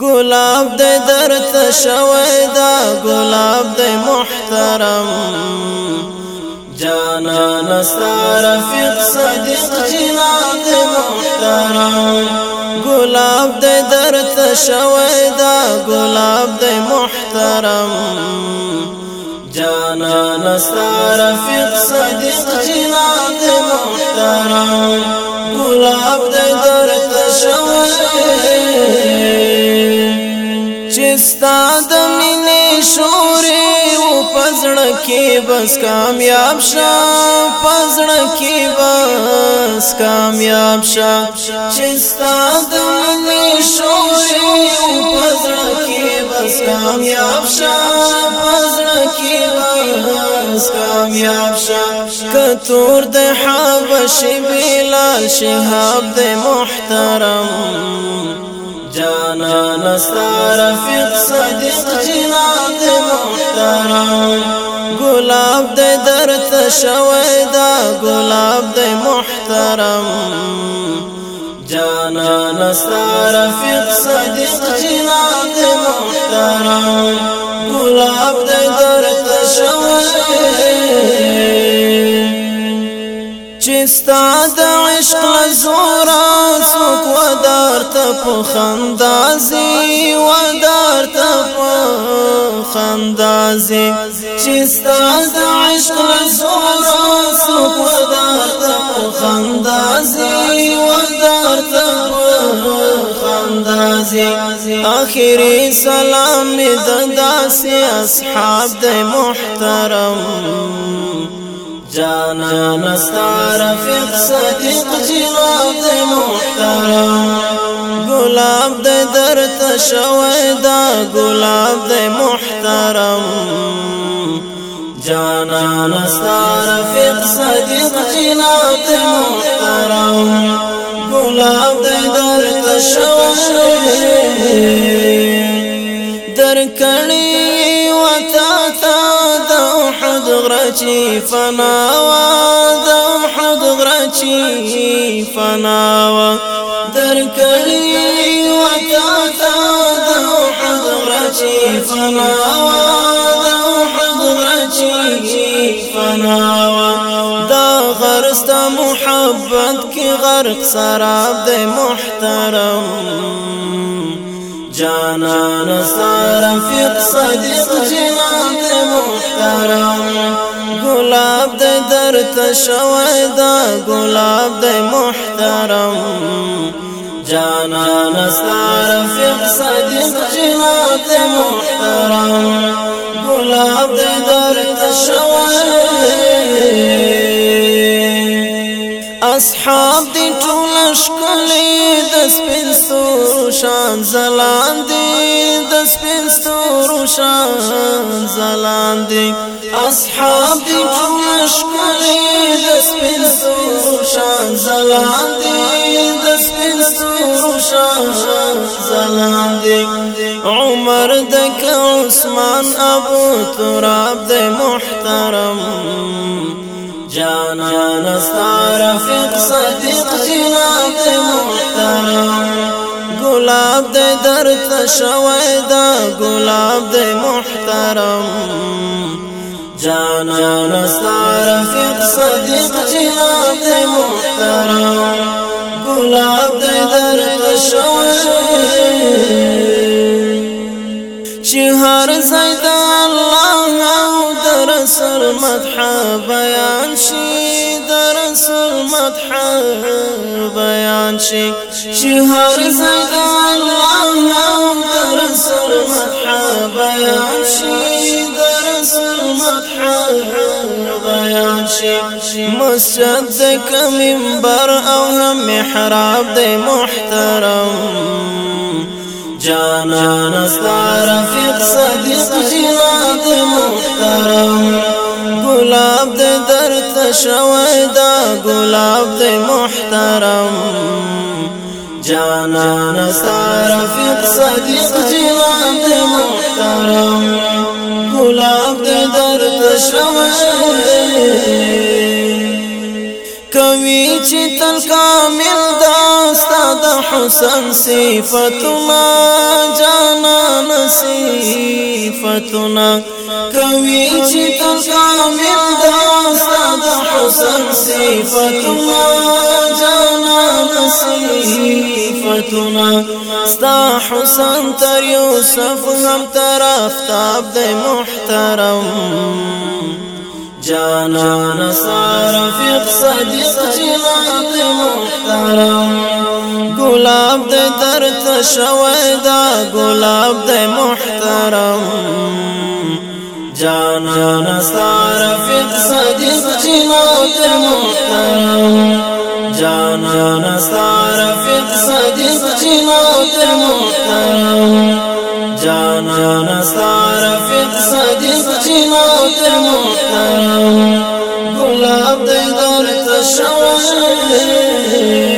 ګلاب د درد شوی دا ګلاب د محترم جانا نصار فق صدق جناب د محترم ګلاب د درد شوی دا ګلاب د محترم جانا نصار فق صدق جناب د محترم ګلاب د درد ستا د مینې شورې او پزړه کې بس کامیاب شه پزړه کې بس کامیاب شه چې ستا د مینې شورې او پزړه کې بس کامیاب شه پزړه کې بس کامیاب شه کتور د حبش بلال شهاب د محترم جانا نستا رفیق صدیق جنات محترم گلاب دی درت شوی دا گلاب دی محترم جانا نستا رفیق صدیق جنات محترم گلاب دی درت شوی چستا دا عشق لزورا سوک ودار تپو خندازی ودار تپو خندازی چستا دا عشق لزورا سوک ودار تپو خندازی ودار تپو خندازی آخری سلام ددا سی اصحاب دی محترم جانا نستا رفیق صدیق جواب دی محترم گلاب دی در تشوی دا گلاب دی محترم جانا نستا رفیق صدیق جناب دی محترم گلاب دی در تشوی در کڑی وطن غرچی فناوا د احد غرچی فناوا درکړی وتا تا د احد غرچی فناوا د احد غرچی فناوا دا غرست محبت کی غرق سراب د محترم جانان صارفق صدیق جناب محترم گلاب د درد شوی دا گلاب د محترم جانان صارفق صدیق جناب محترم گلاب د درد شوی اصحاب دی ټول ښکلې د سپین ستورو شان زلاندې د سپین ستورو شان زلاندې اصحاب دی ټول ښکلې د سپین ستورو شان زلاندې د سپین ستورو شان زلاندې عمر د عثمان ابو تراب د محترم جانان استعرفق صدیق جناب محترم گلاب دې درد شوي دا گلاب دې محترم جانان استعرفق صدیق جناب محترم گلاب دې درد شوي رسول مدح بیان شي در رسول مدح بیان شي شهر زګ الله او در رسول مدح بیان شي شي مسجد د منبر او هم محراب دي محترم جانا نستا رفیق صدیق جنات محترم ګلاب دې درته شوی دا ګلاب دې محترم جانا صارفق صديق جواب دې محترم ګلاب دې درته شوی کوي چې تل کامل دا ستاد حسن صفات ما جانا نصیب صفتنا کوي چې تکامل دا استاد حسن صفتنا جانا صفتنا ستا حسن تر یوسف هم تر افتاب د محترم جانا نصار فقصد سجلات محترم گلاب دے درد شوی دا گلاب دے محترم جانا سارا فق سجد چنا تر محترم جانا سارا فق سجد چنا تر محترم جانا سارا فق سجد چنا تر محترم گلاب دے درد شوی